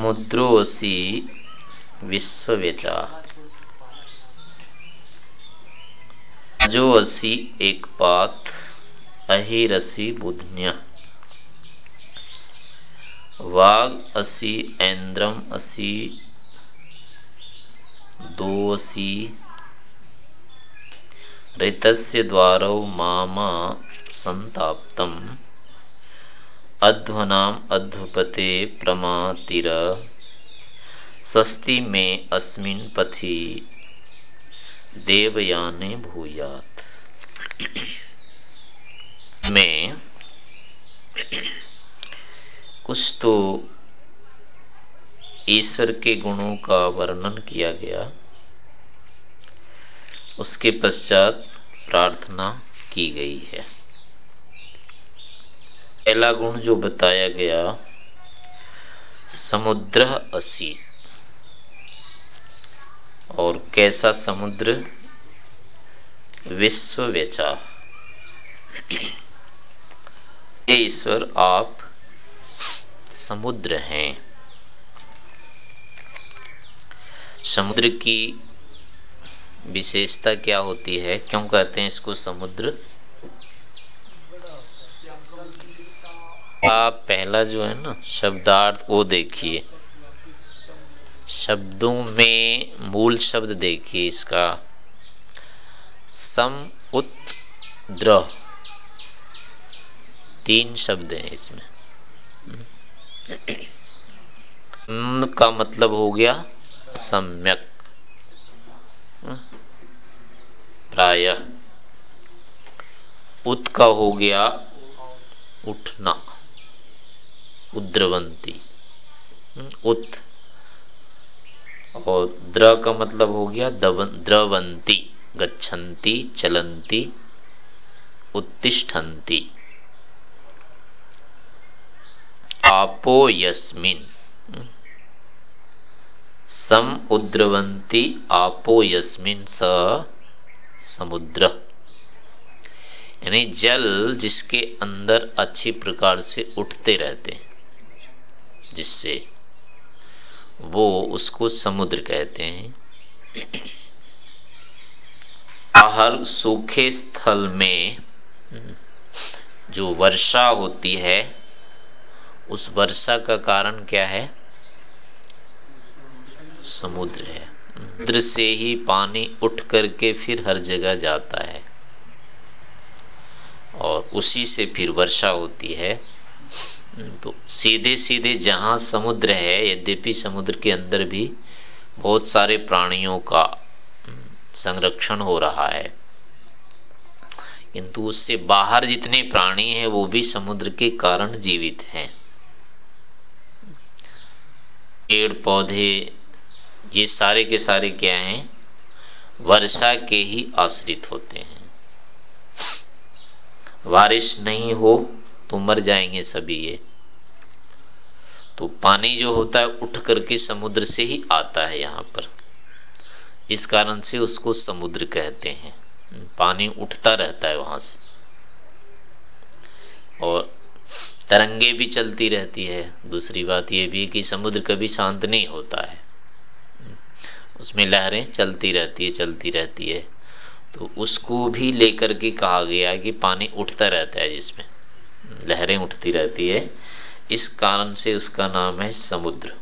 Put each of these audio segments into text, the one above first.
मुद्रोसी विश्ववेचा। जो असी एक पात अहिरसी बुधन्य। वाग असी ऐन्द्रम असी दोसी ऋतस्य द्वारौ मामा संताप्तम अध्वनाम अध्वपते प्रमातिर। स्वस्ति में अस्मिन पथि। देवयाने भूयात। में। कुछ तो ईश्वर के गुणों का वर्णन किया गया। उसके पश्चात प्रार्थना की गई है। पहला गुण जो बताया गया, समुद्र असी। और कैसा समुद्र? विश्व वेचा। ईश्वर, आप समुद्र हैं। समुद्र की विशेषता क्या होती है? क्यों कहते हैं इसको समुद्र? आप पहला जो है ना, शब्दार्थ वो देखिए। शब्दों में मूल शब्द देखिए इसका। सम उत तीन शब्द हैं इसमें। का मतलब हो गया सम्यक। प्राय। उत का हो गया उठना। उद्रवंती। उत। और द्र का मतलब हो गया द्रवंती। गच्छन्ति चलंती उत्तिष्ठन्ति आपो यस्मिन। सम उद्रवंती, आपो यस्मिन स समुद्र। यानी जल जिसके अंदर अच्छी प्रकार से उठते रहते हैं। जिससे वो उसको समुद्र कहते हैं। हर सूखे स्थल में जो वर्षा होती है, उस वर्षा का कारण क्या है? समुद्र है। समुद्र से ही पानी उठ करके फिर हर जगह जाता है। और उसी से फिर वर्षा होती है। तो सीधे सीधे जहाँ समुद्र है, यद्यपि समुद्र के अंदर भी बहुत सारे प्राणियों का संरक्षण हो रहा है। किंतु उससे बाहर जितने प्राणी हैं, वो भी समुद्र के कारण जीवित हैं। पेड़, पौधे, ये सारे के सारे क्या हैं? वर्षा के ही आश्रित होते हैं। बारिश नहीं हो तो मर जाएँगे सभी ये। तो पानी जो होता है, उठ करके समुद्र से ही आता है यहाँ पर। इस कारण से उसको समुद्र कहते हैं। पानी उठता रहता है वहाँ से। और तरंगे भी चलती रहती है। दूसरी बात यह भी कि समुद्र कभी शांत नहीं होता है। उसमें लहरें चलती रहती है, चलती रहती है। तो उसको भी लेकर के कहा गया कि पानी उठता रहता है जिसमें। लहरें उठती रहती है। इस कारण से उसका नाम है समुद्र।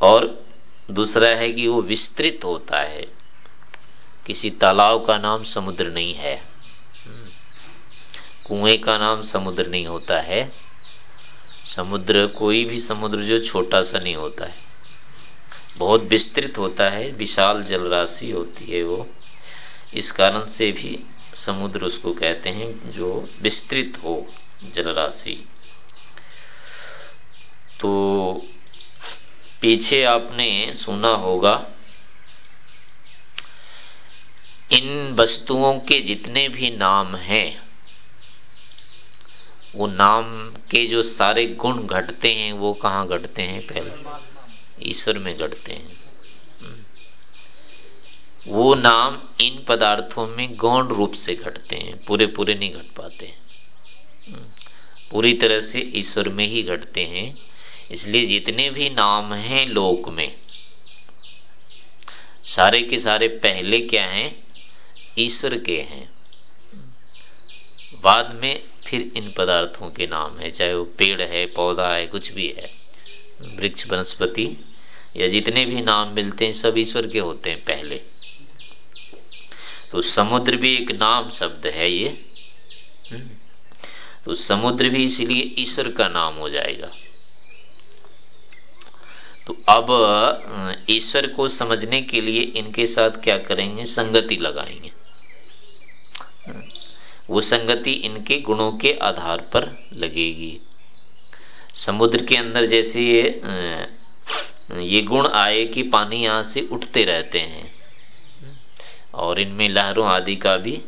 और दूसरा है कि वो विस्तृत होता है। किसी तालाब का नाम समुद्र नहीं है। कुएँ का नाम समुद्र नहीं होता है। समुद्र कोई भी समुद्र जो छोटा सा नहीं होता है। बहुत विस्तृत होता है, विशाल जलराशि होती है वो। इस कारण से भी समुद्र उसको कहते हैं जो विस्तृत हो जलराशि। तो पीछे आपने सुना होगा, इन वस्तुओं के जितने भी नाम हैं, वो नाम के जो सारे गुण घटते हैं, वो कहाँ घटते हैं? पहले ईश्वर में घटते हैं। वो नाम इन पदार्थों में गौण रूप से घटते हैं पूरे पूरे नहीं घट पाते पूरी तरह से ईश्वर में ही घटते हैं, इसलिए जितने भी नाम हैं लोक में, सारे के सारे पहले क्या हैं? ईश्वर के हैं। बाद में फिर इन पदार्थों के नाम है, चाहे वो पेड़ है, पौधा है, कुछ भी है, वृक्ष, वनस्पति, या जितने भी नाम मिलते हैं, सब ईश्वर के होते हैं पहले। तो समुद्र भी एक नाम शब्द है ये। तो समुद्र भी इसलिए ईश्वर का नाम हो जाएगा। तो अब ईश्वर को समझने के लिए इनके साथ क्या करेंगे? संगति लगाएँगे। वो संगति इनके गुणों के आधार पर लगेगी। समुद्र के अंदर जैसे ये ये गुण आए कि पानी यहाँ से उठते रहते हैं। और इनमें लहरों आदि का भी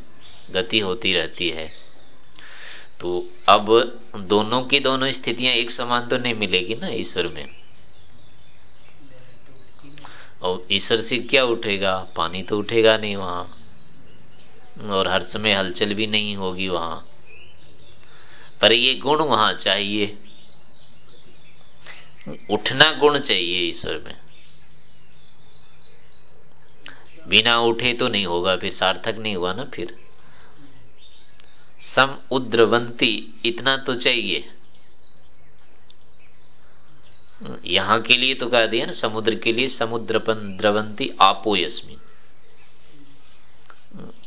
गति होती रहती है। तो अब दोनों की दोनों स्थितियाँ एक समान तो नहीं मिलेगी ना ईश्वर में? और ईश्वर से क्या उठेगा? पानी तो उठेगा नहीं वहाँ। और हर समय हलचल भी नहीं होगी वहाँ। पर ये गुण वहाँ चाहिए। उठना गुण चाहिए ईश्वर में। बिना उठे तो नहीं होगा, फिर सार्थक नहीं हुआ ना फिर। सम उद्रवंती, इतना तो चाहिए। यहाँ के लिए तो कह दिया ना, समुद्र के लिए समुद्र द्रवंती आपो यस्मिन।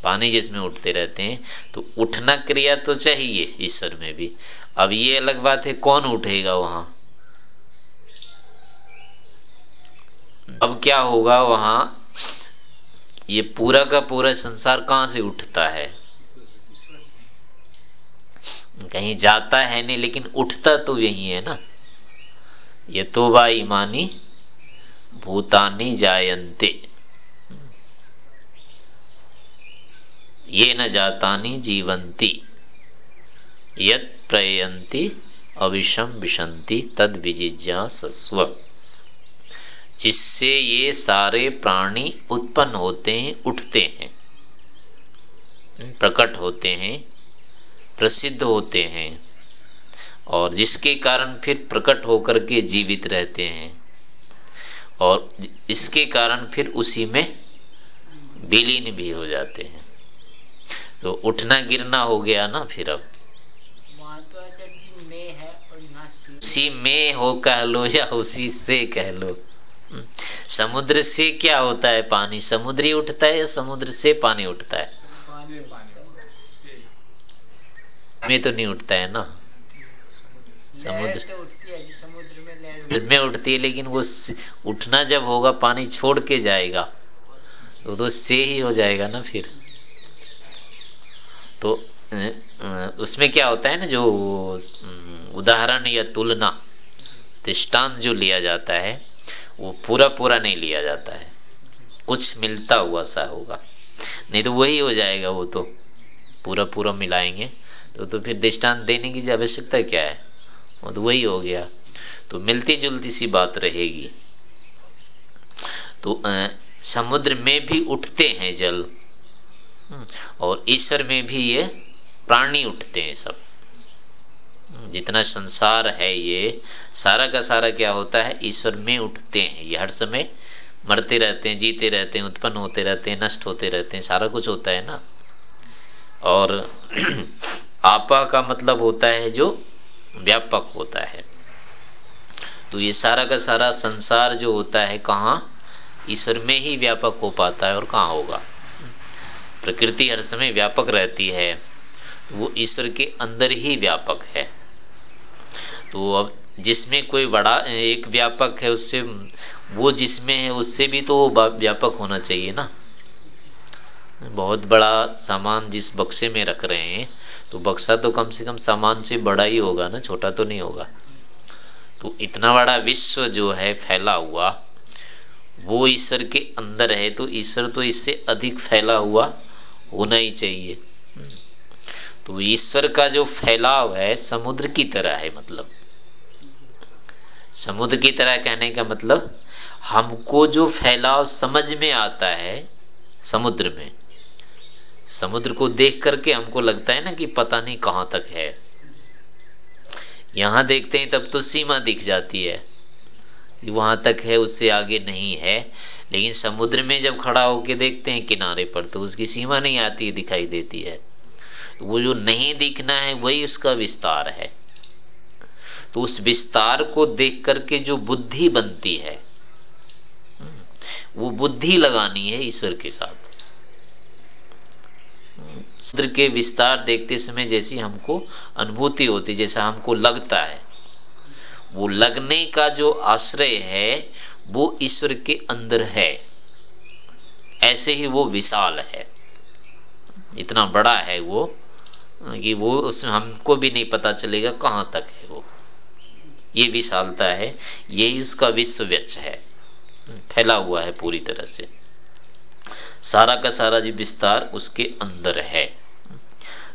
पानी जिसमें उठते रहते हैं तो उठना क्रिया तो चाहिए ईश्वर में भी। अब ये अलग बात है, कौन उठेगा वहाँ? अब क्या होगा वहाँ? ये पूरा का पूरा संसार कहाँ से उठता है? कहीं जाता है नहीं, लेकिन उठता तो यही है ना। ये तो वा ईमानी भूतानी जायन्ते। ये न जातानी जीवंती। यत प्रयंती अविषम विशंति तद विजिज्ञा सस्व जिससे ये सारे प्राणी उत्पन्न होते हैं उठते हैं प्रकट होते हैं प्रसिद्ध होते हैं और जिसके कारण फिर प्रकट होकर के जीवित रहते हैं और इसके कारण फिर उसी में विलीन भी हो जाते हैं तो उठना गिरना हो गया ना फिर अब उसी में हो कह लो या उसी से कह लो। समुद्र से क्या होता है पानी? समुद्री उठता है या समुद्र से पानी उठता है? में तो नहीं उठता है ना? समुद्र। समुद्र में उठती है। लेकिन वो उठना जब होगा पानी छोड़ के जाएगा तो, तो से ही हो जाएगा ना फिर। तो उसमें क्या होता है ना जो उदाहरण या तुलना दृष्टांत जो लिया जाता है वो पूरा पूरा नहीं लिया जाता है। कुछ मिलता हुआ सा होगा। नहीं तो वही हो जाएगा वो तो। पूरा पूरा मिलाएँगे। तो तो फिर दृष्टांत देने की आवश्यकता क्या है? वो तो वही हो गया। तो मिलती जुलती सी बात रहेगी। तो आ, समुद्र में भी उठते हैं जल। हम्म, और ईश्वर में भी ये प्राणी उठते हैं सब। जितना संसार है ये सारा का सारा क्या होता है? ईश्वर में उठते हैं। ये हर समय मरते रहते हैं, जीते रहते हैं, उत्पन्न होते रहते हैं, नष्ट होते रहते हैं। सारा कुछ होता है ना? और आपा का मतलब होता है जो व्यापक होता है। तो ये सारा का सारा संसार जो होता है, कहाँ? ईश्वर में ही व्यापक हो पाता है और कहाँ होगा? प्रकृति हर समय व्यापक रहती है। तो वो ईश्वर के अंदर ही व्यापक है। तो अब जिसमें कोई बड़ा, एक व्यापक है उससे, वो जिसमें है उससे भी तो वो व्यापक होना चाहिए ना। बहुत बड़ा सामान जिस बक्से में रख रहे हैं तो बक्सा तो कम से कम सामान से बड़ा ही होगा ना, छोटा तो नहीं होगा। तो इतना बड़ा विश्व जो है, फैला हुआ, वो ईश्वर के अंदर है तो ईश्वर तो इससे अधिक फैला हुआ होना ही चाहिए। तो ईश्वर का जो फैलाव है, समुद्र की तरह है मतलब। समुद्र की तरह कहने का मतलब हमको जो फैलाव समझ में आता है समुद्र में, समुद्र को देख करके हमको लगता है ना कि पता नहीं कहाँ तक है। यहाँ देखते हैं तब तो सीमा दिख जाती है कि वहाँ तक है, उससे आगे नहीं है। लेकिन समुद्र में जब खड़ा होके देखते हैं किनारे पर तो उसकी सीमा नहीं आती, दिखाई देती है। तो वो जो नहीं दिखना है, वही उसका विस्तार है। तो उस विस्तार को देख करके जो बुद्धि बनती है, वो बुद्धि लगानी है ईश्वर के साथ। समुद्र के विस्तार देखते समय जैसी हमको अनुभूति होती, जैसा हमको लगता है। वो लगने का जो आश्रय है, वो ईश्वर के अंदर है। ऐसे ही वो विशाल है। इतना बड़ा है वो, कि वो उसमें हमको भी नहीं पता चलेगा कहाँ तक है। ये विशालता है यही उसका विश्व व्यक्ष है। फैला हुआ है पूरी तरह से। सारा का सारा जी विस्तार उसके अंदर है।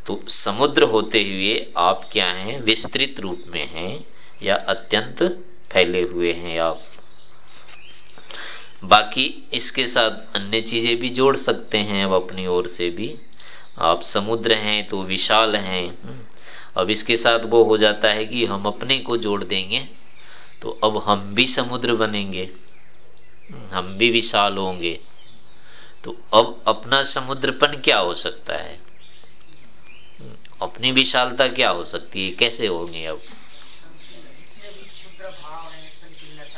तो समुद्र होते हुए आप क्या हैं, विस्तृत रूप में हैं या अत्यंत फैले हुए हैं आप? बाकी इसके साथ अन्य चीज़ें भी जोड़ सकते हैं अब अपनी ओर से भी। आप समुद्र हैं तो विशाल हैं। अब इसके साथ वो हो जाता है कि हम अपने को जोड़ देंगे तो अब हम भी समुद्र बनेंगे, हम भी विशाल होंगे। तो अब अपना समुद्रपन क्या हो सकता है? अपनी विशालता क्या हो सकती है? कैसे होंगे अब?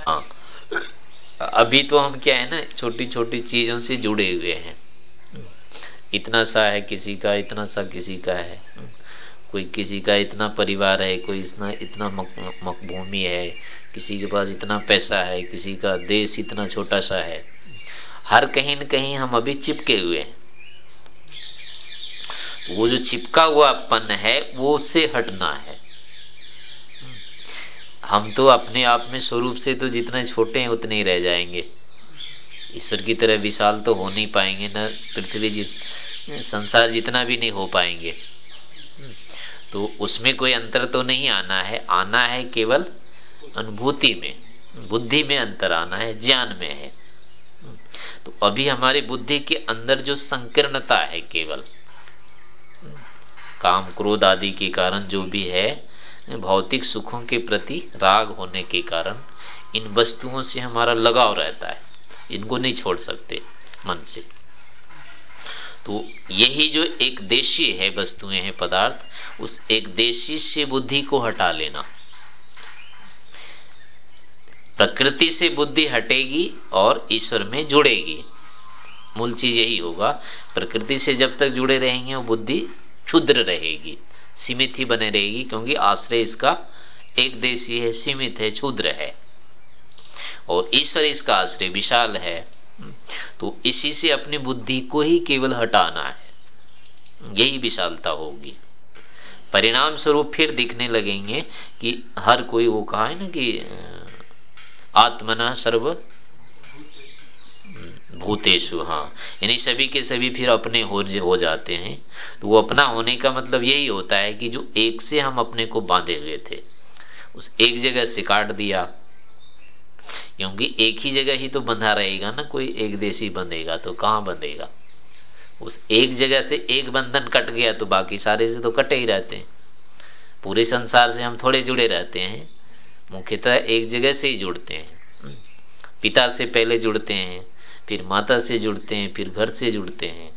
हाँ अभी तो हम क्या है ना छोटी छोटी चीज़ों से जुड़े हुए हैं। इतना सा है किसी का, इतना सा किसी का है। कोई किसी का इतना परिवार है, कोई इतना इतना मकभूमि है, किसी के पास इतना पैसा है, किसी का देश इतना छोटा सा है, हर कहीं न कहीं हम अभी चिपके हुए हैं। वो जो चिपका हुआ पन है, वो उससे हटना है। हम तो अपने आप में स्वरूप से तो जितना छोटे हैं, उतने ही रह जाएँगे। ईश्वर की तरह विशाल तो हो नहीं पाएँगे, न पृथ्वी जित, संसार जितना भी नहीं हो पाएँगे। तो उसमें कोई अंतर तो नहीं आना है। आना है केवल अनुभूति में। बुद्धि में अंतर आना है, ज्ञान में है। तो अभी हमारी बुद्धि के अंदर जो संकीर्णता है केवल, काम क्रोध आदि के कारण जो भी है, भौतिक सुखों के प्रति राग होने के कारण इन वस्तुओं से हमारा लगाव रहता है। इनको नहीं छोड़ सकते मन से। तो यही जो एक देशी है वस्तुएँ हैं पदार्थ, उस एक देशी से बुद्धि को हटा लेना। प्रकृति से बुद्धि हटेगी और ईश्वर में जुड़ेगी। मूल चीज़ यही होगा, प्रकृति से जब तक जुड़े रहेंगे वो बुद्धि क्षुद्र रहेगी, सीमित ही बने रहेगी, क्योंकि आश्रय इसका एक देशी है, सीमित है, क्षुद्र है। और ईश्वर इसका आश्रय विशाल है। तो इसी से अपनी बुद्धि को ही केवल हटाना है। यही विशालता होगी। परिणाम स्वरूप फिर दिखने लगेंगे कि हर कोई वो कहा है ना कि आत्मना सर्व भूतेशु हाँ। यानी सभी के सभी फिर अपने हो हो जाते हैं। तो वो अपना होने का मतलब यही होता है कि जो एक से हम अपने को बांधे हुए थे, उस एक जगह से काट दिया क्योंकि एक ही जगह ही तो बंधा रहेगा ना, कोई एक देशी बंधेगा तो कहाँ बंधेगा उस एक जगह से एक बंधन कट गया तो बाकी सारे से तो कटे ही रहते हैं। पूरे संसार से हम थोड़े जुड़े रहते हैं, मुख्यतः एक जगह से ही जुड़ते हैं। पिता से पहले जुड़ते हैं, फिर माता से जुड़ते हैं, फिर घर से जुड़ते हैं।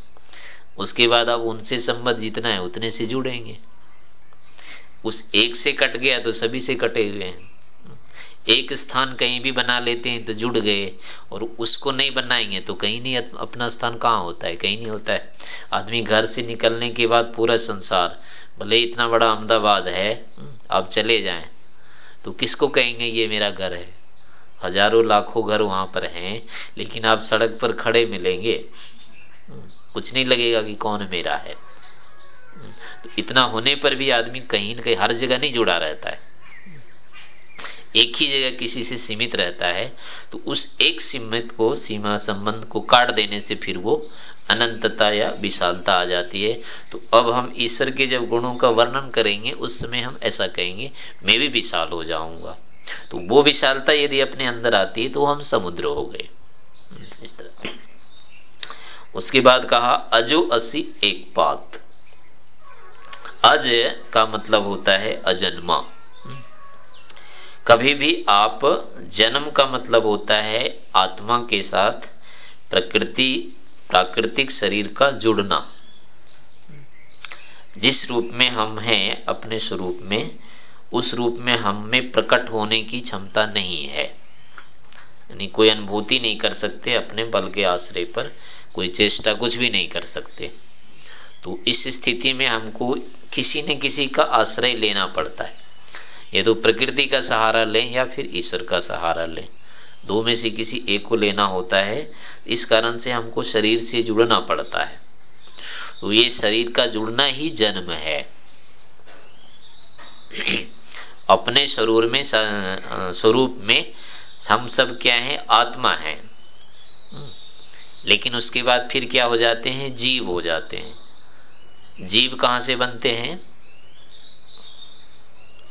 उसके बाद अब उनसे संबंध जितना है उतने से जुड़ेंगे। उस एक से कट गया तो सभी से कटे हुए हैं। एक स्थान कहीं भी बना लेते हैं तो जुड़ गए और उसको नहीं बनाएँगे तो कहीं नहीं अपना स्थान कहाँ होता है, कहीं नहीं होता है। आदमी घर से निकलने के बाद पूरा संसार, भले इतना बड़ा अहमदाबाद है, आप चले जाएँ तो किसको कहेंगे ये मेरा घर है? हज़ारों लाखों घर वहाँ पर हैं, लेकिन आप सड़क पर खड़े मिलेंगे, कुछ नहीं लगेगा कि कौन मेरा है। तो इतना होने पर भी आदमी कहीं ना कहीं, हर जगह नहीं जुड़ा रहता है। एक ही जगह किसी से सीमित रहता है तो उस एक सीमित को, सीमा संबंध को काट देने से फिर वो अनंतता या विशालता आ जाती है। तो अब हम ईश्वर के जब गुणों का वर्णन करेंगे, उस समय हम ऐसा कहेंगे, मैं भी विशाल हो जाऊँगा। तो वो विशालता यदि अपने अंदर आती है तो हम समुद्र हो गए। इस तरह। उसके बाद कहा, अजो असी एक पात। अज का मतलब होता है अजन्मा। कभी भी आप जन्म का मतलब होता है आत्मा के साथ प्रकृति, प्राकृतिक शरीर का जुड़ना। जिस रूप में हम हैं, अपने स्वरूप में, उस रूप में हम में प्रकट होने की क्षमता नहीं है। यानी कोई अनुभूति नहीं कर सकते अपने बल के आश्रय पर, कोई चेष्टा कुछ भी नहीं कर सकते। तो इस स्थिति में हमको किसी न किसी का आश्रय लेना पड़ता है। ये तो प्रकृति का सहारा लें या फिर ईश्वर का सहारा लें। दो में से किसी एक को लेना होता है, इस कारण से हमको शरीर से जुड़ना पड़ता है। तो ये शरीर का जुड़ना ही जन्म है। अपने स्वरूप में स्वरूप में हम सब क्या है? आत्मा है। लेकिन उसके बाद फिर क्या हो जाते हैं? जीव हो जाते हैं। जीव कहाँ से बनते हैं?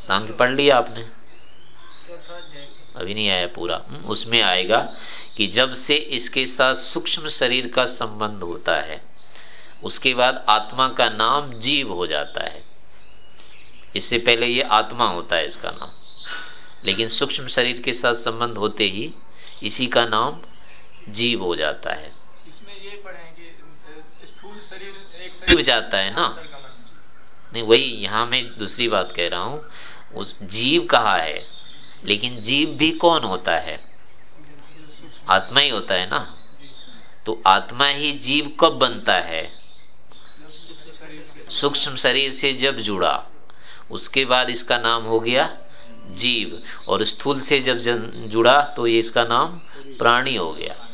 सांख्य पढ़ लिया आपने? अभी नहीं आया पूरा। हम्म, उसमें आएगा कि जब से इसके साथ सूक्ष्म शरीर का संबंध होता है उसके बाद आत्मा का नाम जीव हो जाता है। इससे पहले ये आत्मा होता है इसका नाम। लेकिन सूक्ष्म शरीर के साथ संबंध होते ही इसी का नाम जीव हो जाता है। इसमें ये पढ़ेंगे स्थूल शरीर एक जाता है ना? नहीं वही यहाँ मैं दूसरी बात कह रहा हूँ उस जीव कहा है? लेकिन जीव भी कौन होता है? आत्मा ही होता है ना? तो आत्मा ही जीव कब बनता है? सूक्ष्म शरीर से जब जुड़ा, उसके बाद इसका नाम हो गया जीव। और स्थूल से जब जुड़ा तो ये इसका नाम प्राणी हो गया।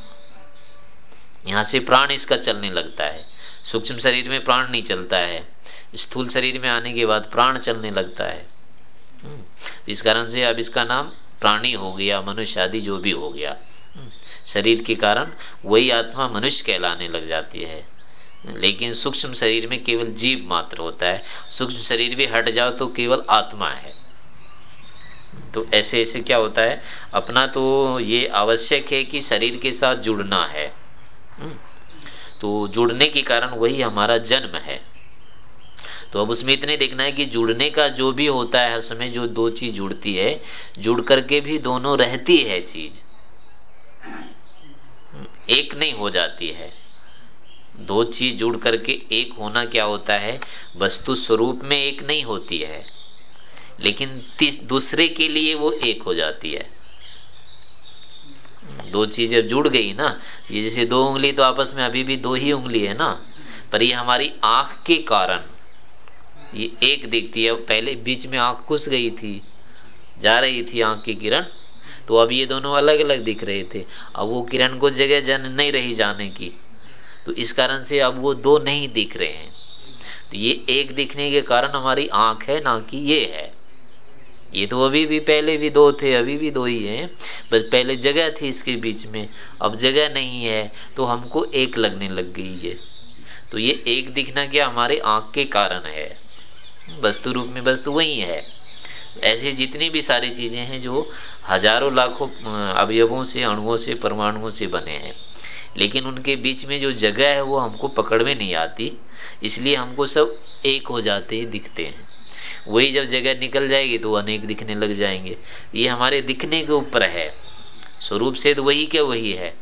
यहाँ से प्राण इसका चलने लगता है। सूक्ष्म शरीर में प्राण नहीं चलता है। स्थूल शरीर में आने के बाद प्राण चलने लगता है। इस कारण से अब इसका नाम प्राणी हो गया मनुष्य आदि जो भी हो गया। हम्म, शरीर के कारण वही आत्मा मनुष्य कहलाने लग जाती है। लेकिन सूक्ष्म शरीर में केवल जीव मात्र होता है। सूक्ष्म शरीर भी हट जाओ तो केवल आत्मा है। तो ऐसे ऐसे क्या होता है? अपना तो ये आवश्यक है कि शरीर के साथ जुड़ना है। हम्म, तो जुड़ने के कारण वही हमारा जन्म है। तो अब उसमें इतने देखना है कि जुड़ने का जो भी होता है हर समय जो दो चीज़ जुड़ती है, जुड़ करके भी दोनों रहती है चीज़। एक नहीं हो जाती है। दो चीज़ जुड़ करके एक होना क्या होता है? वस्तु स्वरूप में एक नहीं होती है। लेकिन दूसरे के लिए वो एक हो जाती है। दो चीज़ें जुड़ गई ना, ये जैसे दो उंगली तो आपस में अभी भी दो ही उंगली है ना, पर ये हमारी आँख के कारण ये एक दिखती है, पहले बीच में आँख घुस गई थी, जा रही थी आँख की किरण तो अब ये दोनों अलग अलग दिख रहे थे। अब वो किरण को जगह जन नहीं रही जाने की। तो इस कारण से अब वो दो नहीं दिख रहे हैं। तो ये एक दिखने के कारण हमारी आँख है, ना कि ये है। ये तो अभी भी, पहले भी दो थे, अभी भी दो ही हैं। बस पहले जगह थी इसके बीच में, अब जगह नहीं है तो हमको एक लगने लग गई है। तो ये एक दिखना क्या हमारे आँख के कारण है। वस्तु रूप में वस्तु वही है। ऐसे जितनी भी सारी चीज़ें हैं जो हज़ारों लाखों अवयवों से, अणुओं से, परमाणुओं से बने हैं। लेकिन उनके बीच में जो जगह है वो हमको पकड़ में नहीं आती, इसलिए हमको सब एक हो जाते हैं दिखते हैं। वही जब जगह निकल जाएगी तो अनेक दिखने लग जाएँगे। ये हमारे दिखने के ऊपर है। स्वरूप से तो वही क्या वही है।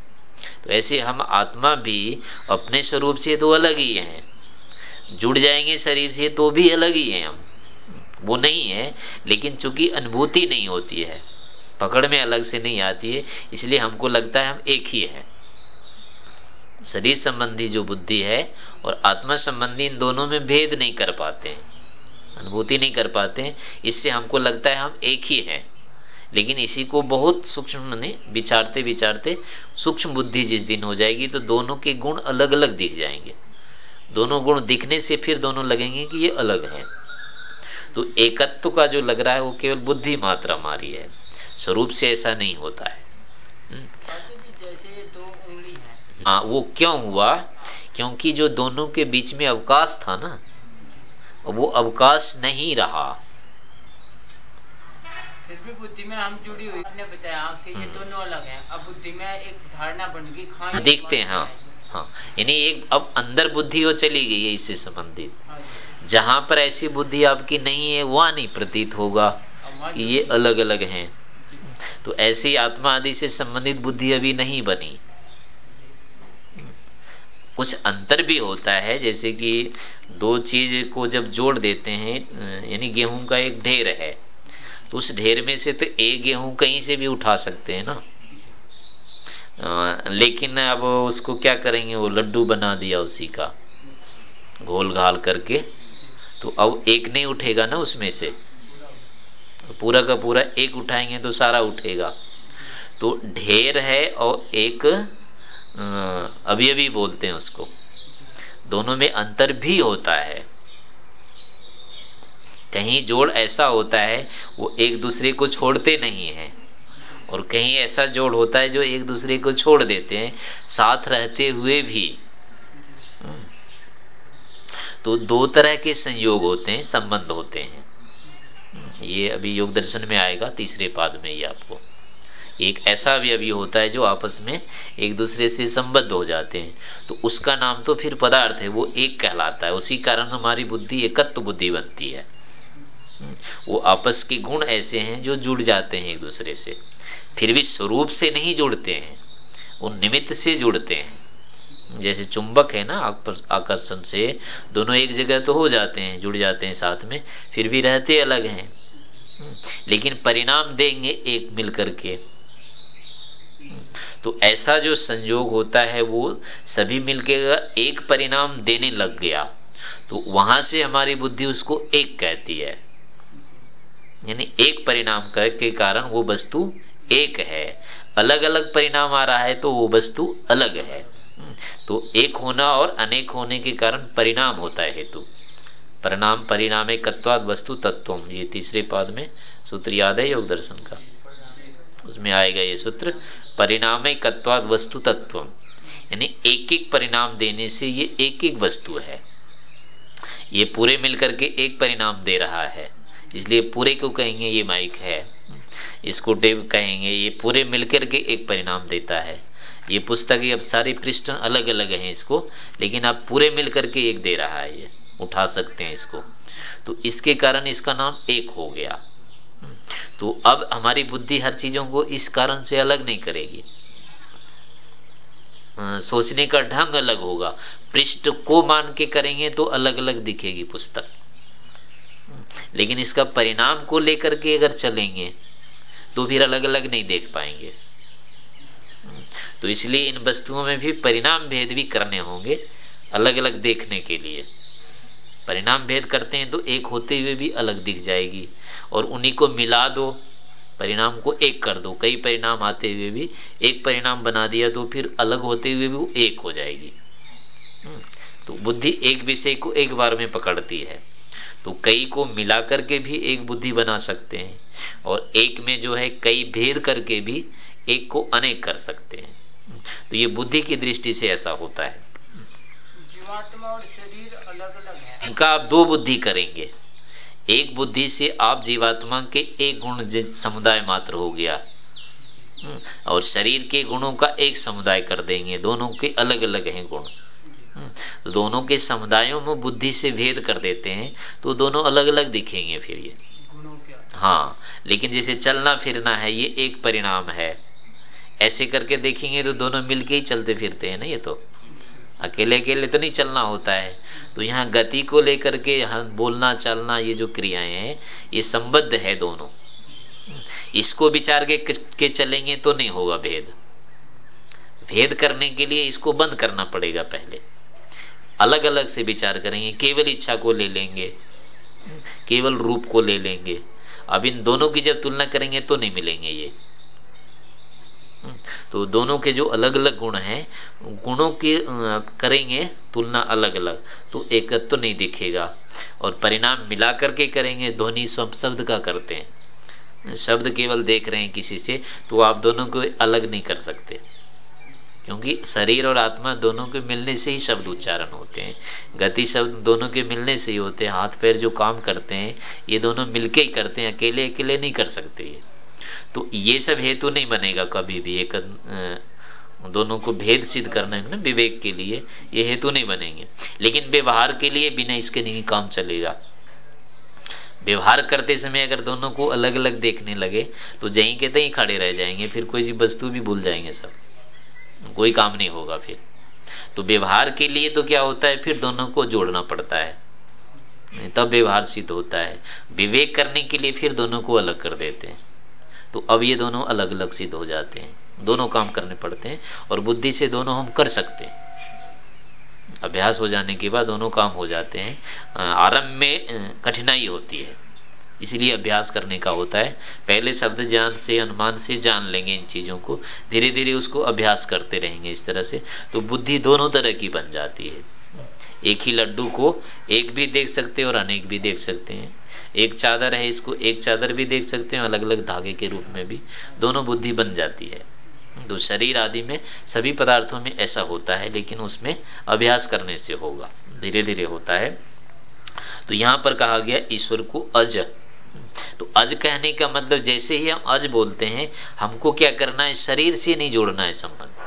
तो ऐसे हम आत्मा भी अपने स्वरूप से तो अलग ही हैं। जुड़ जाएँगे शरीर से तो भी अलग ही हैं हम। वो नहीं है, लेकिन चूँकि अनुभूति नहीं होती है, पकड़ में अलग से नहीं आती है, इसलिए हमको लगता है हम एक ही है। शरीर संबंधी जो बुद्धि है और आत्मा संबंधी इन दोनों में भेद नहीं कर पाते अनुभूति नहीं कर पाते इससे हमको लगता है हम एक ही हैं। लेकिन इसी को बहुत सूक्ष्म ने विचारते विचारते सूक्ष्म बुद्धि जिस दिन हो जाएगी तो दोनों के गुण अलग अलग दिख जाएँगे। दोनों गुण दिखने से फिर दोनों लगेंगे कि ये अलग हैं। तो एकत्व का जो लग रहा है वो केवल बुद्धि मात्र हमारी है। स्वरूप से ऐसा नहीं होता है। हम्म। हाँ। वो क्यों हुआ? क्योंकि जो दोनों के बीच में अवकाश था ना वो अवकाश नहीं रहा। फिर भी बुद्धि में हम जुड़ी हुई आपने बताया कि ये हम्म। दोनों अलग हैं। अब बुद्धि में एक धारणा बन गई देखते हैं हाँ। हाँ यानी एक अब अंदर बुद्धि वो चली गई है इससे संबंधित। हाँ जहाँ पर ऐसी बुद्धि आपकी नहीं है वहाँ नहीं प्रतीत होगा कि ये अलग अलग हैं तो ऐसी आत्मा आदि से संबंधित बुद्धि अभी नहीं बनी। कुछ अंतर भी होता है जैसे कि दो चीज़ को जब जोड़ देते हैं यानी गेहूँ का एक ढेर है तो उस ढेर में से तो एक गेहूँ कहीं से भी उठा सकते हैं ना। लेकिन अब उसको क्या करेंगे? वो लड्डू बना दिया उसी का, घोल घाल करके। तो अब एक नहीं उठेगा ना उसमें से? पूरा का पूरा एक उठाएँगे तो सारा उठेगा। तो ढेर है और एक अभी अभी बोलते हैं उसको। दोनों में अंतर भी होता है। कहीं जोड़ ऐसा होता है, वो एक दूसरे को छोड़ते नहीं है। और कहीं ऐसा जोड़ होता है जो एक दूसरे को छोड़ देते हैं, साथ रहते हुए भी। तो दो तरह के संयोग होते हैं, संबंध होते हैं। ये अभी योग दर्शन में आएगा, तीसरे पाद में ये आपको। एक ऐसा भी अभी होता है जो आपस में एक दूसरे से संबद्ध हो जाते हैं। तो उसका नाम तो फिर पदार्थ है, वो एक कहलाता है। उसी कारण हमारी बुद्धि एकत्व बुद्धि बनती है। वो आपस के गुण ऐसे हैं जो जुड़ जाते हैं एक दूसरे से। फिर भी स्वरूप से नहीं जुड़ते हैं, वो निमित्त से जुड़ते हैं। जैसे चुंबक है ना आकर्षण से दोनों एक जगह तो हो जाते हैं, जुड़ जाते हैं साथ में, फिर भी रहते अलग हैं। लेकिन परिणाम देंगे एक मिल करके तो ऐसा जो संयोग होता है, वो सभी मिलकर एक परिणाम देने लग गया। तो वहाँ से हमारी बुद्धि उसको एक कहती है। यानी एक परिणाम के कारण वो वस्तु एक है अलग अलग परिणाम आ रहा है तो वो वस्तु अलग है। तो एक होना और अनेक होने के कारण परिणाम होता है हेतु। परिणाम परिणाम वस्तु तत्व ये तीसरे पाद में सूत्र याद है योग दर्शन का। उसमें आएगा ये सूत्र, परिणाम वस्तु तत्व यानी एक एक परिणाम देने से ये एक एक वस्तु है। ये पूरे मिलकर के एक परिणाम दे रहा है। इसलिए पूरे को कहेंगे ये माइक है। इसको टेब कहेंगे, ये पूरे मिलकर के एक परिणाम देता है। ये पुस्तक अब सारे पृष्ठ अलग अलग हैं इसको, लेकिन आप पूरे मिलकर के एक दे रहा है ये, उठा सकते हैं इसको। तो इसके कारण इसका नाम एक हो गया। तो अब हमारी बुद्धि हर चीज़ों को इस कारण से अलग नहीं करेगी। सोचने का ढंग अलग होगा। पृष्ठ को मान के करेंगे तो अलग अलग दिखेगी पुस्तक। लेकिन इसका परिणाम को लेकर के अगर चलेंगे तो फिर अलग अलग नहीं देख पाएँगे। तो इसलिए इन वस्तुओं में भी परिणाम भेद भी करने होंगे अलग अलग देखने के लिए। परिणाम भेद करते हैं तो एक होते हुए भी अलग दिख जाएगी और उन्हीं को मिला दो परिणाम को एक कर दो। कई परिणाम आते हुए भी एक परिणाम बना दिया तो फिर अलग होते हुए भी वो एक हो जाएगी। हम्म, तो बुद्धि एक विषय को एक बार में पकड़ती है। तो कई को मिला करके भी एक बुद्धि बना सकते हैं और एक में जो है कई भेद करके भी एक को अनेक कर सकते हैं। तो ये बुद्धि की दृष्टि से ऐसा होता है। जीवात्मा और शरीर अलग अलग है। इनका आप दो बुद्धि करेंगे। एक बुद्धि से आप जीवात्मा के एक गुण समुदाय मात्र हो गया हम्म, और शरीर के गुणों का एक समुदाय कर देंगे। दोनों के अलग अलग हैं गुण। तो दोनों के समुदायों में बुद्धि से भेद कर देते हैं तो दोनों अलग अलग दिखेंगे फिर ये। हाँ लेकिन जैसे चलना फिरना है ये एक परिणाम है। ऐसे करके देखेंगे तो दोनों मिलके ही चलते फिरते हैं ना ये तो। अकेले अकेले तो नहीं चलना होता है। तो यहाँ गति को लेकर के यहाँ बोलना चलना ये जो क्रियाएँ हैं ये संबद्ध है दोनों। इसको विचार के, के चलेंगे तो नहीं होगा भेद। भेद करने के लिए इसको बंद करना पड़ेगा पहले। अलग अलग से विचार करेंगे, केवल इच्छा को ले लेंगे, केवल रूप को ले लेंगे। अब इन दोनों की जब तुलना करेंगे तो नहीं मिलेंगे ये। तो दोनों के जो अलग अलग गुण हैं, गुणों के करेंगे तुलना अलग अलग तो एकत्व तो नहीं दिखेगा। और परिणाम मिला करके करेंगे, ध्वनि सब शब्द का करते हैं। शब्द केवल देख रहे हैं किसी से तो आप दोनों को अलग नहीं कर सकते। क्योंकि शरीर और आत्मा दोनों के मिलने से ही शब्द उच्चारण होते हैं। गति शब्द दोनों के मिलने से ही होते हैं। हाथ पैर जो काम करते हैं, ये दोनों मिलके ही करते हैं। अकेले अकेले नहीं कर सकते ये। तो ये सब हेतु नहीं बनेगा कभी भी। एक दोनों को भेद सिद्ध करने में विवेक के लिए, ये हेतु नहीं बनेंगे। लेकिन व्यवहार के लिए बिना इसके नहीं काम चलेगा। व्यवहार करते समय अगर दोनों को अलग अलग देखने लगे तो जहीं के तहीं खड़े रह जाएँगे। फिर कोई वस्तु भी भूल जाएँगे सब। कोई काम नहीं होगा फिर। तो व्यवहार के लिए तो क्या होता है, फिर दोनों को जोड़ना पड़ता है। तब व्यवहार सिद्ध होता है। विवेक करने के लिए फिर दोनों को अलग कर देते हैं। तो अब ये दोनों अलग अलग सिद्ध हो जाते हैं। दोनों काम करने पड़ते हैं और बुद्धि से दोनों हम कर सकते हैं। अभ्यास हो जाने के बाद दोनों काम हो जाते हैं। आरंभ में कठिनाई होती है। इसीलिए अभ्यास करने का होता है। पहले शब्द ज्ञान से, अनुमान से जान लेंगे इन चीज़ों को। धीरे धीरे उसको अभ्यास करते रहेंगे इस तरह से। तो बुद्धि दोनों तरह की बन जाती है। एक ही लड्डू को एक भी देख सकते हैं और अनेक भी देख सकते हैं। एक चादर है इसको एक चादर भी देख सकते हैं अलग अलग धागे के रूप में भी। दोनों बुद्धि बन जाती है। तो शरीर आदि में सभी पदार्थों में ऐसा होता है, लेकिन उसमें अभ्यास करने से होगा। धीरे धीरे होता है। तो यहाँ पर कहा गया, ईश्वर को अज तो अज कहने का मतलब जैसे ही हम अज बोलते हैं हमको क्या करना है? शरीर से नहीं जोड़ना है संबंध।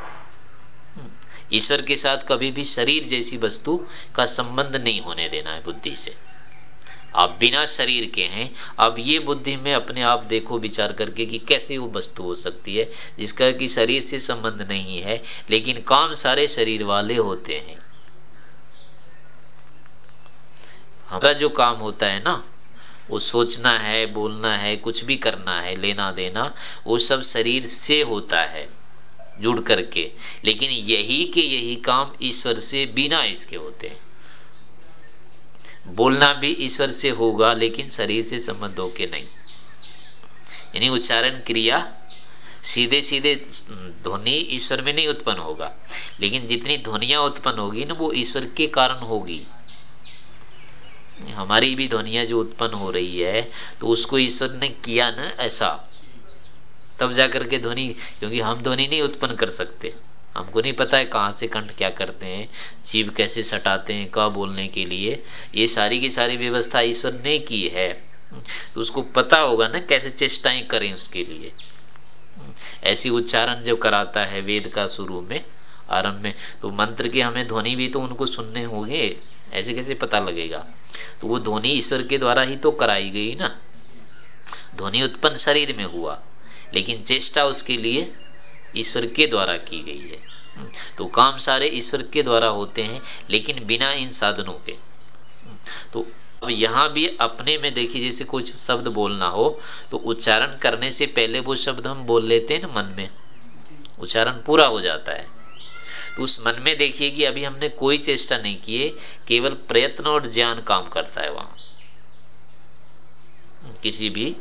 ईश्वर के साथ कभी भी शरीर जैसी वस्तु का संबंध नहीं होने देना है बुद्धि से। आप बिना शरीर के हैं अब ये बुद्धि में अपने आप देखो विचार करके कि कैसे वो वस्तु हो सकती है जिसका कि शरीर से संबंध नहीं है लेकिन काम सारे शरीर वाले होते हैं। हमारा जो काम होता है ना वो सोचना है, बोलना है, कुछ भी करना है, लेना देना, वो सब शरीर से होता है, जुड़ करके। लेकिन यही के यही काम ईश्वर से बिना इसके होते हैं। बोलना भी ईश्वर से होगा, लेकिन शरीर से संबंध होके नहीं। यानी उच्चारण क्रिया सीधे सीधे ध्वनि ईश्वर में नहीं उत्पन्न होगा। लेकिन जितनी ध्वनिया उत्पन्न होगी ना, वो ईश्वर के कारण होगी। हमारी भी ध्वनिया जो उत्पन्न हो रही है तो उसको ईश्वर ने किया ना ऐसा, तब जाकर के ध्वनि, क्योंकि हम ध्वनि नहीं उत्पन्न कर सकते। हमको नहीं पता है कहाँ से कंठ क्या करते हैं, जीव कैसे सटाते हैं कब बोलने के लिए। ये सारी की सारी व्यवस्था ईश्वर ने की है। तो उसको पता होगा ना कैसे चेष्टाएँ करें उसके लिए। ऐसी उच्चारण जो कराता है वेद का शुरू में, आरंभ में तो मंत्र की हमें ध्वनि भी तो उनको सुनने होंगे, ऐसे कैसे पता लगेगा? तो वो ध्वनि ईश्वर के द्वारा ही तो कराई गई ना। ध्वनि उत्पन्न शरीर में हुआ, लेकिन चेष्टा उसके लिए ईश्वर के द्वारा की गई है। तो काम सारे ईश्वर के द्वारा होते हैं, लेकिन बिना इन साधनों के। तो अब यहाँ भी अपने में देखिए, जैसे कुछ शब्द बोलना हो तो उच्चारण करने से पहले वो शब्द हम बोल लेते हैं ना मन में। उच्चारण पूरा हो जाता है। तो उस मन में देखिए कि अभी हमने कोई चेष्टा नहीं किए केवल प्रयत्न और ज्ञान काम करता है वहाँ। किसी भी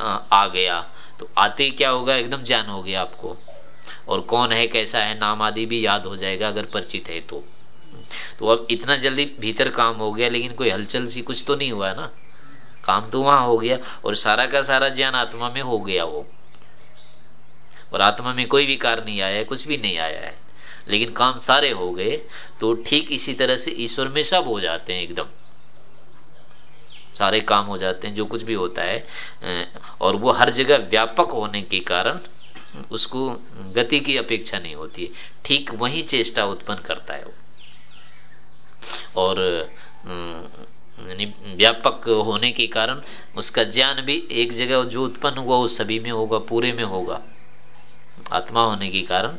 आ गया तो आते ही क्या होगा? एकदम ज्ञान हो गया आपको। और कौन है, कैसा है, नाम आदि भी याद हो जाएगा अगर परिचित है तो। तो अब इतना जल्दी भीतर काम हो गया, लेकिन कोई हलचल सी कुछ तो नहीं हुआ ना? काम तो वहाँ हो गया, और सारा का सारा ज्ञान आत्मा में हो गया वो। और आत्मा में कोई विकार नहीं आया है, कुछ भी नहीं आया है। लेकिन काम सारे हो गए तो ठीक इसी तरह से ईश्वर में सब हो जाते हैं एकदम। सारे काम हो जाते हैं, जो कुछ भी होता है और वो हर जगह व्यापक होने के कारण उसको गति की अपेक्षा नहीं होती है। ठीक वही चेष्टा उत्पन्न करता है वो। और व्यापक होने के कारण उसका ज्ञान भी एक जगह जो उत्पन्न हुआ, वो सभी में होगा, पूरे में होगा। आत्मा होने के कारण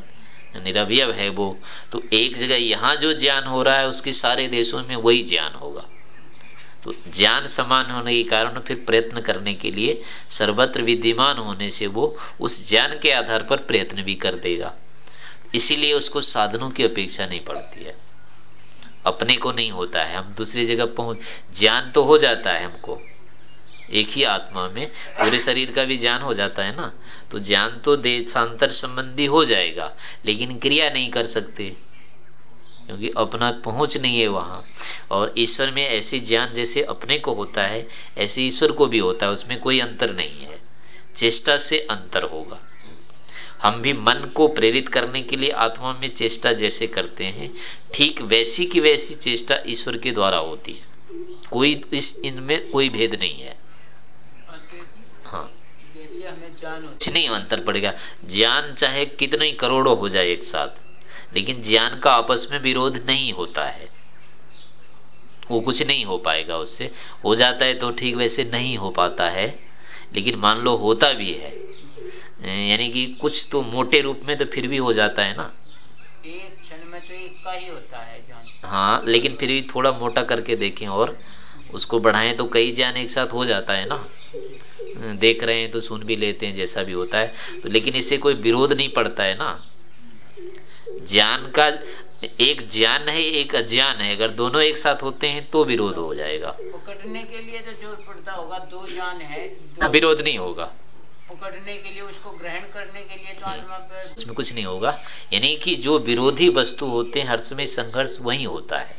निरवय है वो तो एक जगह यहाँ जो ज्ञान हो रहा है, उसके सारे देशों में वही ज्ञान होगा। तो ज्ञान समान होने के कारण फिर प्रयत्न करने के लिए सर्वत्र विद्यमान होने से वो उस ज्ञान के आधार पर प्रयत्न भी कर देगा। इसीलिए उसको साधनों की अपेक्षा नहीं पड़ती है। अपने को नहीं होता है। हम दूसरी जगह पहुँच, ज्ञान तो हो जाता है हमको। एक ही आत्मा में, पूरे शरीर का भी ज्ञान हो जाता है ना? तो ज्ञान तो देशांतर संबंधी हो जाएगा, लेकिन क्रिया नहीं कर सकते, क्योंकि अपना पहुँच नहीं है वहाँ। और ईश्वर में ऐसे ज्ञान जैसे अपने को होता है, ऐसे ईश्वर को भी होता है, उसमें कोई अंतर नहीं है। चेष्टा से अंतर होगा। हम भी मन को प्रेरित करने के लिए आत्मा में चेष्टा जैसे करते हैं, ठीक वैसी की वैसी चेष्टा ईश्वर के द्वारा होती है। कोई इस, इनमें कोई भेद नहीं है। हमें ज्ञान नहीं अंतर पड़ेगा। ज्ञान चाहे कितने करोड़ों हो जाए एक साथ लेकिन ज्ञान का आपस में विरोध नहीं होता है। वो कुछ नहीं हो पाएगा उससे। हो जाता है तो ठीक वैसे नहीं हो पाता है लेकिन मान लो होता भी है। यानी कि कुछ तो मोटे रूप में तो फिर भी हो जाता है ना। एक क्षण में तो एक का ही होता है जान हाँ लेकिन फिर भी थोड़ा मोटा करके देखें और उसको बढ़ाएँ तो कई ज्ञान एक साथ हो जाता है ना। देख रहे हैं तो सुन भी लेते हैं जैसा भी होता है। तो लेकिन इससे कोई विरोध नहीं पड़ता है ना। ज्ञान का एक ज्ञान है एक अज्ञान है। अगर दोनों एक साथ होते हैं तो विरोध हो जाएगा। पकड़ने के लिए तो ज़ोर पड़ता होगा दो ज्ञान है विरोध नहीं होगा। पकड़ने के लिए उसको ग्रहण करने के लिए तो आत्मा पर उसमें कुछ नहीं होगा। यानी कि जो विरोधी वस्तु होते हैं हर समय संघर्ष वही होता है।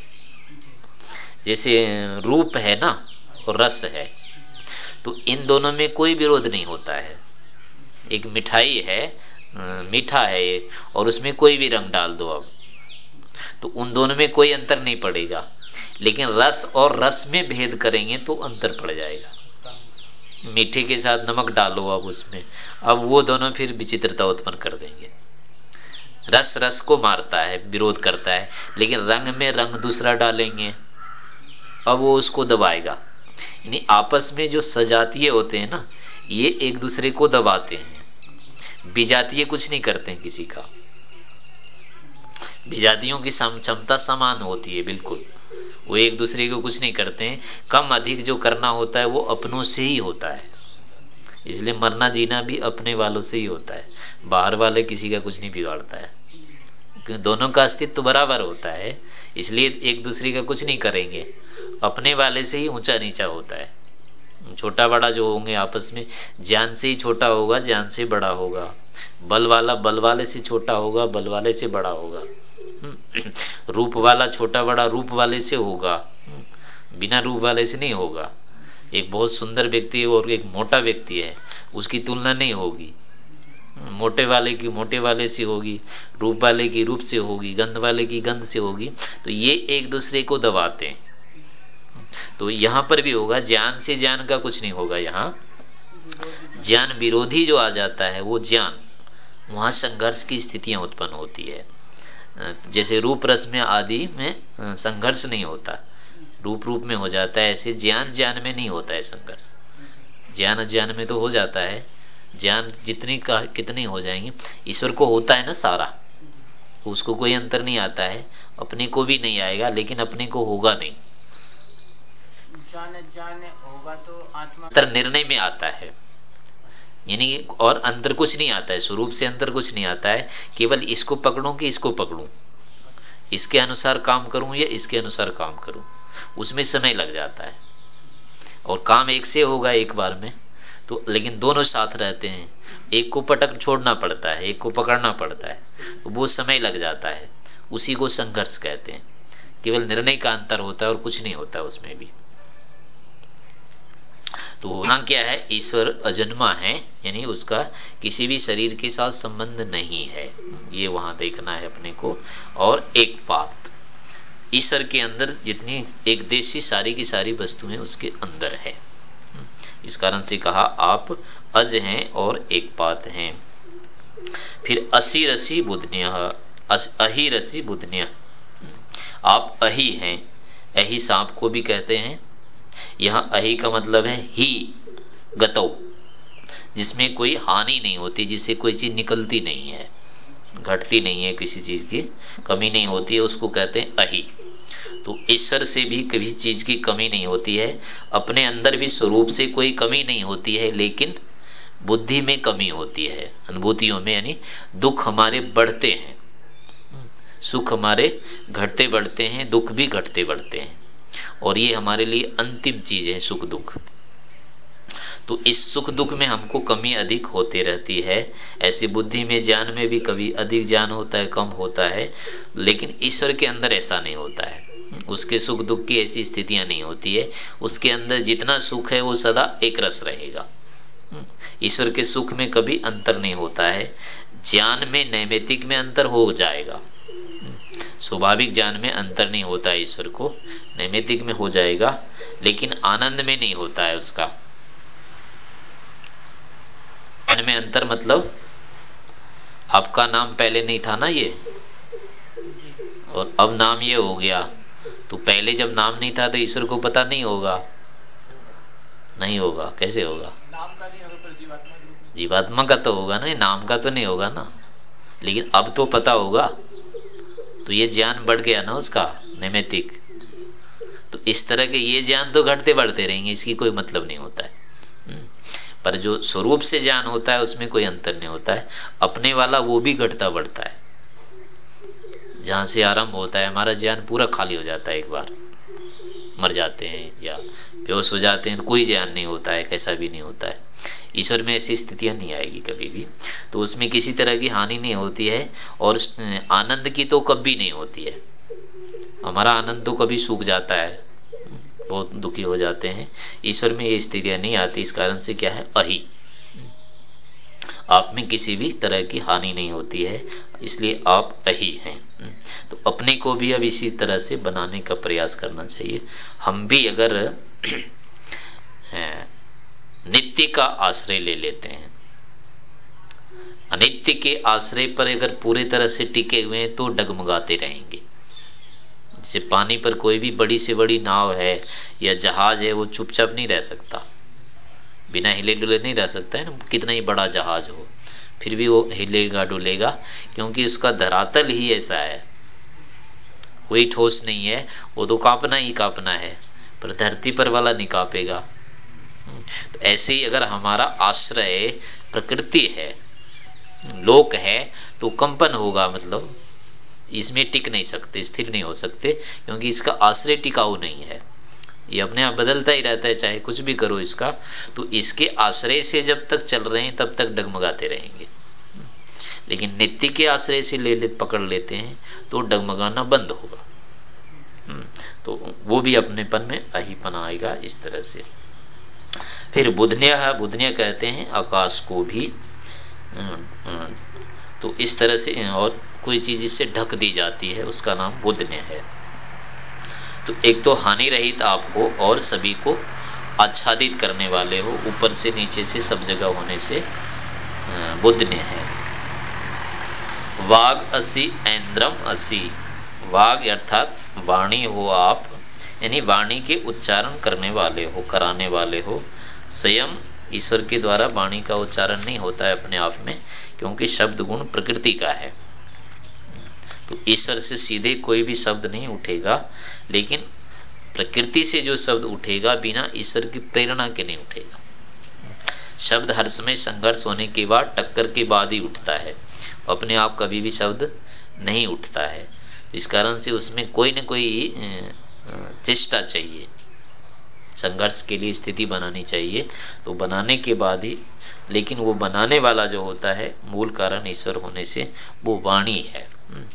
जैसे रूप है ना और रस है। तो इन दोनों में कोई विरोध नहीं होता है। एक मिठाई है मीठा है ये, और उसमें कोई भी रंग डाल दो अब। तो उन दोनों में कोई अंतर नहीं पड़ेगा। लेकिन रस और रस में भेद करेंगे तो अंतर पड़ जाएगा। मीठे के साथ नमक डालो अब उसमें। अब वो दोनों फिर विचित्रता उत्पन्न कर देंगे। रस रस को मारता है, विरोध करता है, लेकिन रंग में रंग दूसरा डालेंगे। अब वो उसको दबाएगा। यानी आपस में जो सजातीय होते हैं ना, ये एक दूसरे को दबाते हैं। विजातीय कुछ नहीं करते हैं किसी का। विजातियों की क्षमता समान होती है, बिल्कुल। वो एक दूसरे को कुछ नहीं करते हैं। कम अधिक जो करना होता है, वो अपनों से ही होता है। इसलिए मरना जीना भी अपने वालों से ही होता है। बाहर वाले किसी का कुछ नहीं बिगाड़ता है। दोनों का अस्तित्व बराबर होता है, इसलिए एक दूसरे का कुछ नहीं करेंगे। अपने वाले से ही ऊँचा नीचा होता है। छोटा बड़ा जो होंगे आपस में, ज्ञान से ही छोटा होगा, ज्ञान से बड़ा होगा। बल वाला बल वाले से छोटा होगा, बल वाले से बड़ा होगा। रूप वाला छोटा बड़ा रूप वाले से होगा। बिना रूप वाले से नहीं होगा। एक बहुत सुंदर व्यक्ति है और एक मोटा व्यक्ति है, उसकी तुलना नहीं होगी। मोटे वाले की मोटे वाले से होगी, रूप वाले की रूप से होगी, गंध वाले की गंध से होगी। तो ये एक दूसरे को दबाते हैं। तो यहाँ पर भी होगा, ज्ञान से ज्ञान का कुछ नहीं होगा यहाँ। ज्ञान विरोधी जो आ जाता है, वो ज्ञान, वहाँ संघर्ष की स्थितियाँ उत्पन्न होती है। जैसे रूप रस में आदि में संघर्ष नहीं होता। रूप रूप में हो जाता है, ऐसे ज्ञान ज्ञान में नहीं होता है संघर्ष। ज्ञान ज्ञान में तो हो जाता है। ज्ञान जितनी का, कितनी हो जाएँगे। ईश्वर को होता है ना सारा। उसको कोई अंतर नहीं आता है। अपने को भी नहीं आएगा, लेकिन अपने को होगा नहीं जाने जाने होगा तो आत्मा अंतर निर्णय में आता है। यानी और अंतर कुछ नहीं आता है, स्वरूप से अंतर कुछ नहीं आता है। केवल इसको पकड़ू कि इसको पकड़ू? इसके अनुसार काम करूँ या इसके अनुसार काम करूँ? उसमें समय लग जाता है। और काम एक से होगा एक बार में। तो लेकिन दोनों साथ रहते हैं। एक को पटक छोड़ना पड़ता है, एक को पकड़ना पड़ता है। तो वो समय लग जाता है। उसी को संघर्ष कहते हैं। केवल निर्णय का अंतर होता है और कुछ नहीं होता उसमें भी। तो होना क्या है? ईश्वर अजन्मा है, यानी उसका किसी भी शरीर के साथ संबंध नहीं है। ये वहाँ देखना है अपने को। और एक पात। ईश्वर के अंदर जितनी एक देशी सारी की सारी वस्तुएँ उसके अंदर है। इस कारण से कहा, आप अज हैं और एक पात हैं। फिर असी रसी बुधन्य अही रसी बुधन्य आप अही हैं। अही सांप को भी कहते हैं। यहाँ अहि का मतलब है ही, गतौ, जिसमें कोई हानि नहीं होती, जिससे कोई चीज़ निकलती नहीं है, घटती नहीं है किसी चीज़ की, कमी नहीं होती है, उसको कहते हैं अहि। तो ईश्वर से भी कभी चीज़ की कमी नहीं होती है, अपने अंदर भी स्वरूप से कोई कमी नहीं होती है, लेकिन बुद्धि में कमी होती है, अनुभूतियों में, यानी दुख हमारे बढ़ते हैं, सुख हमारे घटते बढ़ते हैं, दुख भी घटते बढ़ते हैं। और ये हमारे लिए अंतिम चीज़ है सुख दुख। तो इस सुख दुख में हमको कमी अधिक होती रहती है। ऐसी बुद्धि में, ज्ञान में भी कभी अधिक ज्ञान होता है, कम होता है, लेकिन ईश्वर के अंदर ऐसा नहीं होता है। उसके सुख दुख की ऐसी स्थितियाँ नहीं होती है। उसके अंदर जितना सुख है, वो सदा एक रस रहेगा। ईश्वर के सुख में कभी अंतर नहीं होता है। ज्ञान में नैमितिक में अंतर हो जाएगा। स्वाभाविक ज्ञान में अंतर नहीं होता है ईश्वर को। नैमितिक में हो जाएगा, लेकिन आनंद में नहीं होता है उसका। में अंतर मतलब आपका नाम पहले नहीं था ना ये? और अब नाम ये हो गया। तो पहले जब नाम नहीं था तो ईश्वर को पता नहीं होगा। नहीं होगा, कैसे होगा? जीवात्मा का तो होगा ना नाम का तो नहीं होगा ना। लेकिन अब तो पता होगा। तो ये ज्ञान बढ़ गया ना उसका नैमितिक तो इस तरह के ये ज्ञान तो घटते बढ़ते रहेंगे, इसकी कोई मतलब नहीं होता है। हम्म। पर जो स्वरूप से ज्ञान होता है, उसमें कोई अंतर नहीं होता है। अपने वाला वो भी घटता बढ़ता है। जहाँ से आरंभ होता है, हमारा ज्ञान पूरा खाली हो जाता है एक बार। मर जाते हैं या बेहोश हो जाते हैं तो कोई ज्ञान नहीं होता है, कैसा भी नहीं होता है। ईश्वर में ऐसी स्थितियाँ नहीं आएगी कभी भी। तो उसमें किसी तरह की हानि नहीं होती है और आनंद की तो कभी नहीं होती है। हमारा आनंद तो कभी सूख जाता है। बहुत दुखी हो जाते हैं। ईश्वर में ये स्थितियाँ नहीं आती। इस कारण से क्या है? अही। आप में किसी भी तरह की हानि नहीं होती है। इसलिए आप अही हैं। तो अपने को भी अब इसी तरह से बनाने का प्रयास करना चाहिए। हम भी अगर नित्य का आश्रय ले लेते हैं। अनित्य के आश्रय पर अगर पूरे तरह से टिके हुए हैं तो डगमगाते रहेंगे। जैसे पानी पर कोई भी बड़ी से बड़ी नाव है या जहाज़ है, वो चुपचाप नहीं रह सकता। बिना हिले डुले नहीं रह सकता है ना, कितना ही बड़ा जहाज़ हो। फिर भी वो हिलेगा डुलेगा, क्योंकि उसका धरातल ही ऐसा है। कोई ठोस नहीं है, वो तो कांपना ही कांपना है, पर धरती पर वाला नहीं कांपेगा। तो ऐसे ही अगर हमारा आश्रय प्रकृति है लोक है तो कंपन होगा मतलब। इसमें टिक नहीं सकते स्थिर नहीं हो सकते क्योंकि इसका आश्रय टिकाऊ नहीं है। ये अपने आप बदलता ही रहता है चाहे कुछ भी करो इसका। तो इसके आश्रय से जब तक चल रहे हैं तब तक डगमगाते रहेंगे। लेकिन नित्य के आश्रय से ले ले पकड़ लेते हैं तो डगमगाना बंद होगा। हम्म, तो वो भी अपनेपन में अहीपन आएगा इस तरह से। फिर बुधन्य है बुधन्य कहते हैं, आकाश को भी तो इस तरह से, और कोई चीज़ इससे ढक दी जाती है, उसका नाम बुधन्य है। तो एक तो हानि रहित आप हो और सभी को आच्छादित करने वाले हो, ऊपर से नीचे से सब जगह होने से बुद्धन्य है। वाग असी, ऐन्द्रम असी। वाग अर्थात वाणी हो आप यानी वाणी के उच्चारण करने वाले हो, कराने वाले हो, स्वयं ईश्वर के द्वारा वाणी का उच्चारण नहीं होता है अपने आप में, क्योंकि शब्द गुण प्रकृति का है। तो ईश्वर से सीधे कोई भी शब्द नहीं उठेगा, लेकिन प्रकृति से जो शब्द उठेगा, बिना ईश्वर की प्रेरणा के नहीं उठेगा। शब्द हर समय संघर्ष होने के बाद, टक्कर के बाद ही उठता है। अपने आप कभी भी शब्द नहीं उठता है। इस कारण से उसमें कोई न कोई चेष्टा चाहिए। संघर्ष के लिए स्थिति बनानी चाहिए। तो बनाने के बाद ही, लेकिन वो बनाने वाला जो होता है, मूल कारण ईश्वर होने से वो वाणी है। हम्म।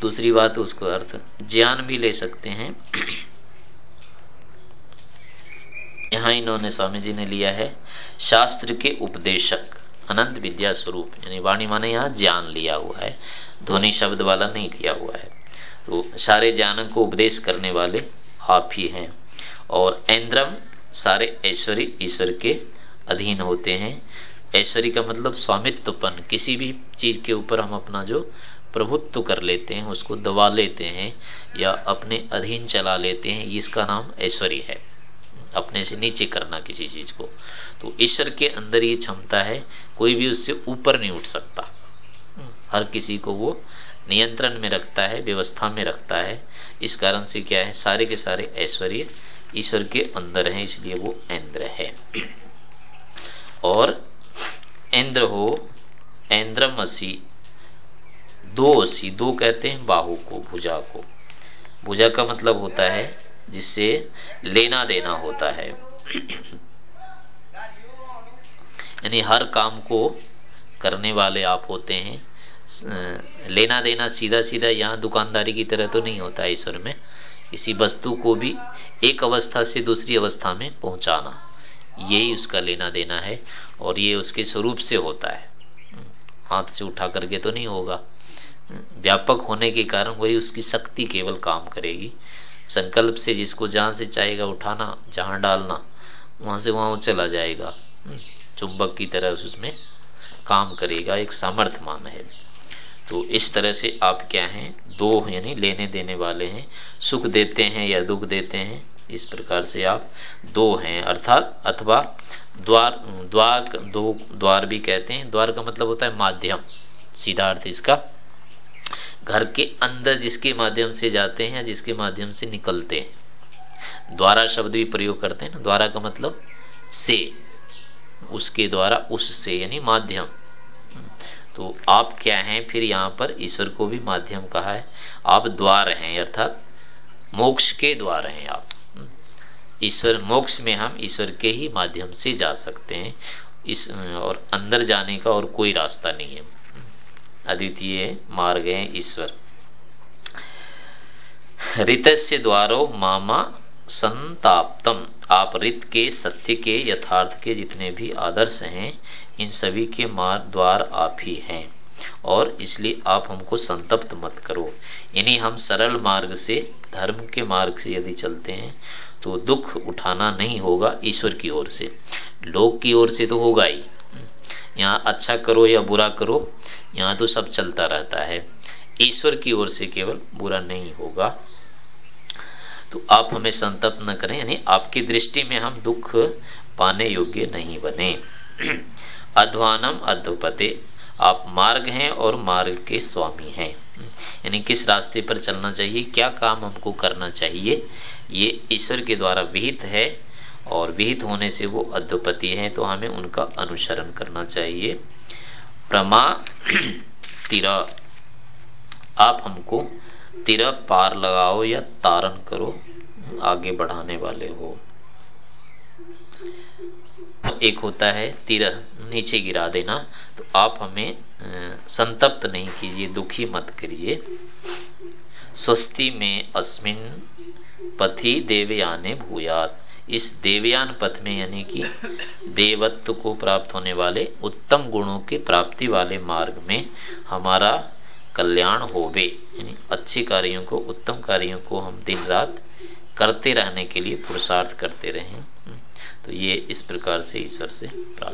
दूसरी बात, उसको अर्थ, ज्ञान भी ले सकते हैं। यहाँ इन्होंने स्वामी जी ने लिया है, शास्त्र के उपदेशक, अनंत विद्या स्वरूप। यानी वाणी माने यहाँ ज्ञान लिया हुआ है, ध्वनि शब्द वाला नहीं लिया हुआ है। तो सारे ज्ञान को उपदेश करने वाले आप ही हैं। और ऐन्द्रम सारे ऐश्वरी ईश्वर के अधीन होते हैं। ऐश्वरी का मतलब स्वामित्वपन। किसी भी चीज़ के ऊपर हम अपना जो प्रभुत्व कर लेते हैं, उसको दबा लेते हैं या अपने अधीन चला लेते हैं, इसका नाम ऐश्वरी है। अपने से नीचे करना किसी चीज़ को। तो ईश्वर के अंदर ये क्षमता है, कोई भी उससे ऊपर नहीं उठ सकता। हर किसी को वो नियंत्रण में रखता है, व्यवस्था में रखता है। इस कारण से क्या है? सारे के सारे ऐश्वर्य ईश्वर के अंदर है, इसलिए वो इंद्र है। और इंद्र हो इंद्रमसी दो असी दो कहते हैं, बाहु को, भुजा को। भुजा का मतलब होता है, जिससे लेना देना होता है। यानी हर काम को करने वाले आप होते हैं लेना देना सीधा सीधा यहाँ दुकानदारी की तरह तो नहीं होता ईश्वर में। किसी वस्तु को भी एक अवस्था से दूसरी अवस्था में पहुंचाना। यही उसका लेना देना है और ये उसके स्वरूप से होता है। हाथ से उठा करके तो नहीं होगा। व्यापक होने के कारण वही उसकी शक्ति केवल काम करेगी। संकल्प से जिसको जहाँ से चाहेगा उठाना, जहाँ डालना, वहाँ से वहाँ चला जाएगा। चुंबक की तरह उसमें काम करेगा, एक सामर्थ्यमान है। तो इस तरह से आप क्या हैं? दो यानी लेने देने वाले हैं। सुख देते हैं या दुख देते हैं? इस प्रकार से आप दो हैं। अर्थात अथवा द्वार द्वार दो, द्वार भी कहते हैं। द्वार का मतलब होता है माध्यम। सीधा अर्थ इसका। घर के अंदर जिसके माध्यम से जाते हैं या जिसके माध्यम से निकलते हैं। द्वारा शब्द भी प्रयोग करते हैं ना। द्वारा का मतलब से। उसके द्वारा उससे यानी माध्यम। तो आप क्या हैं? फिर यहाँ पर ईश्वर को भी माध्यम कहा है। आप द्वार हैं, अर्थात मोक्ष के द्वार हैं आप। ईश्वर, मोक्ष में हम ईश्वर के ही माध्यम से जा सकते हैं। इस, और अंदर जाने का और कोई रास्ता नहीं है। अद्वितीय मार्ग है ईश्वर। ऋत से द्वारो मामा संताप्तम। आप रित के, सत्य के, यथार्थ के जितने भी आदर्श हैं इन सभी के मार्ग द्वार आप ही हैं, और इसलिए आप हमको संतप्त मत करो। यानी हम सरल मार्ग से, धर्म के मार्ग से यदि चलते हैं तो दुख उठाना नहीं होगा ईश्वर की ओर से। लोग की ओर से तो होगा ही। यहाँ अच्छा करो या बुरा करो, यहाँ तो सब चलता रहता है। ईश्वर की ओर से केवल बुरा नहीं होगा। तो आप हमें संतप्त न करें, यानी आपकी दृष्टि में हम दुख पाने योग्य नहीं बने। अध्वानम अध्वपते आप मार्ग हैं और मार्ग के स्वामी हैं। यानी किस रास्ते पर चलना चाहिए, क्या काम हमको करना चाहिए, ये ईश्वर के द्वारा विहित है और विहित होने से वो अधोपति हैं तो हमें उनका अनुसरण करना चाहिए। प्रमा तिरा, आप हमको तिरा पार लगाओ या तारण करो, आगे बढ़ाने वाले हो। एक होता है तिर नीचे गिरा देना। तो आप हमें संतप्त नहीं कीजिए, दुखी मत करिए। स्वस्ति में अस्मिन पथि देवयाने भूयात। इस देवयान पथ में यानी कि देवत्व को प्राप्त होने वाले, उत्तम गुणों की प्राप्ति वाले मार्ग में हमारा कल्याण होवे। यानी अच्छे कार्यों को, उत्तम कार्यों को हम दिन रात करते रहने के लिए पुरुषार्थ करते रहें। तो ये इस प्रकार से ईश्वर से प्राप्त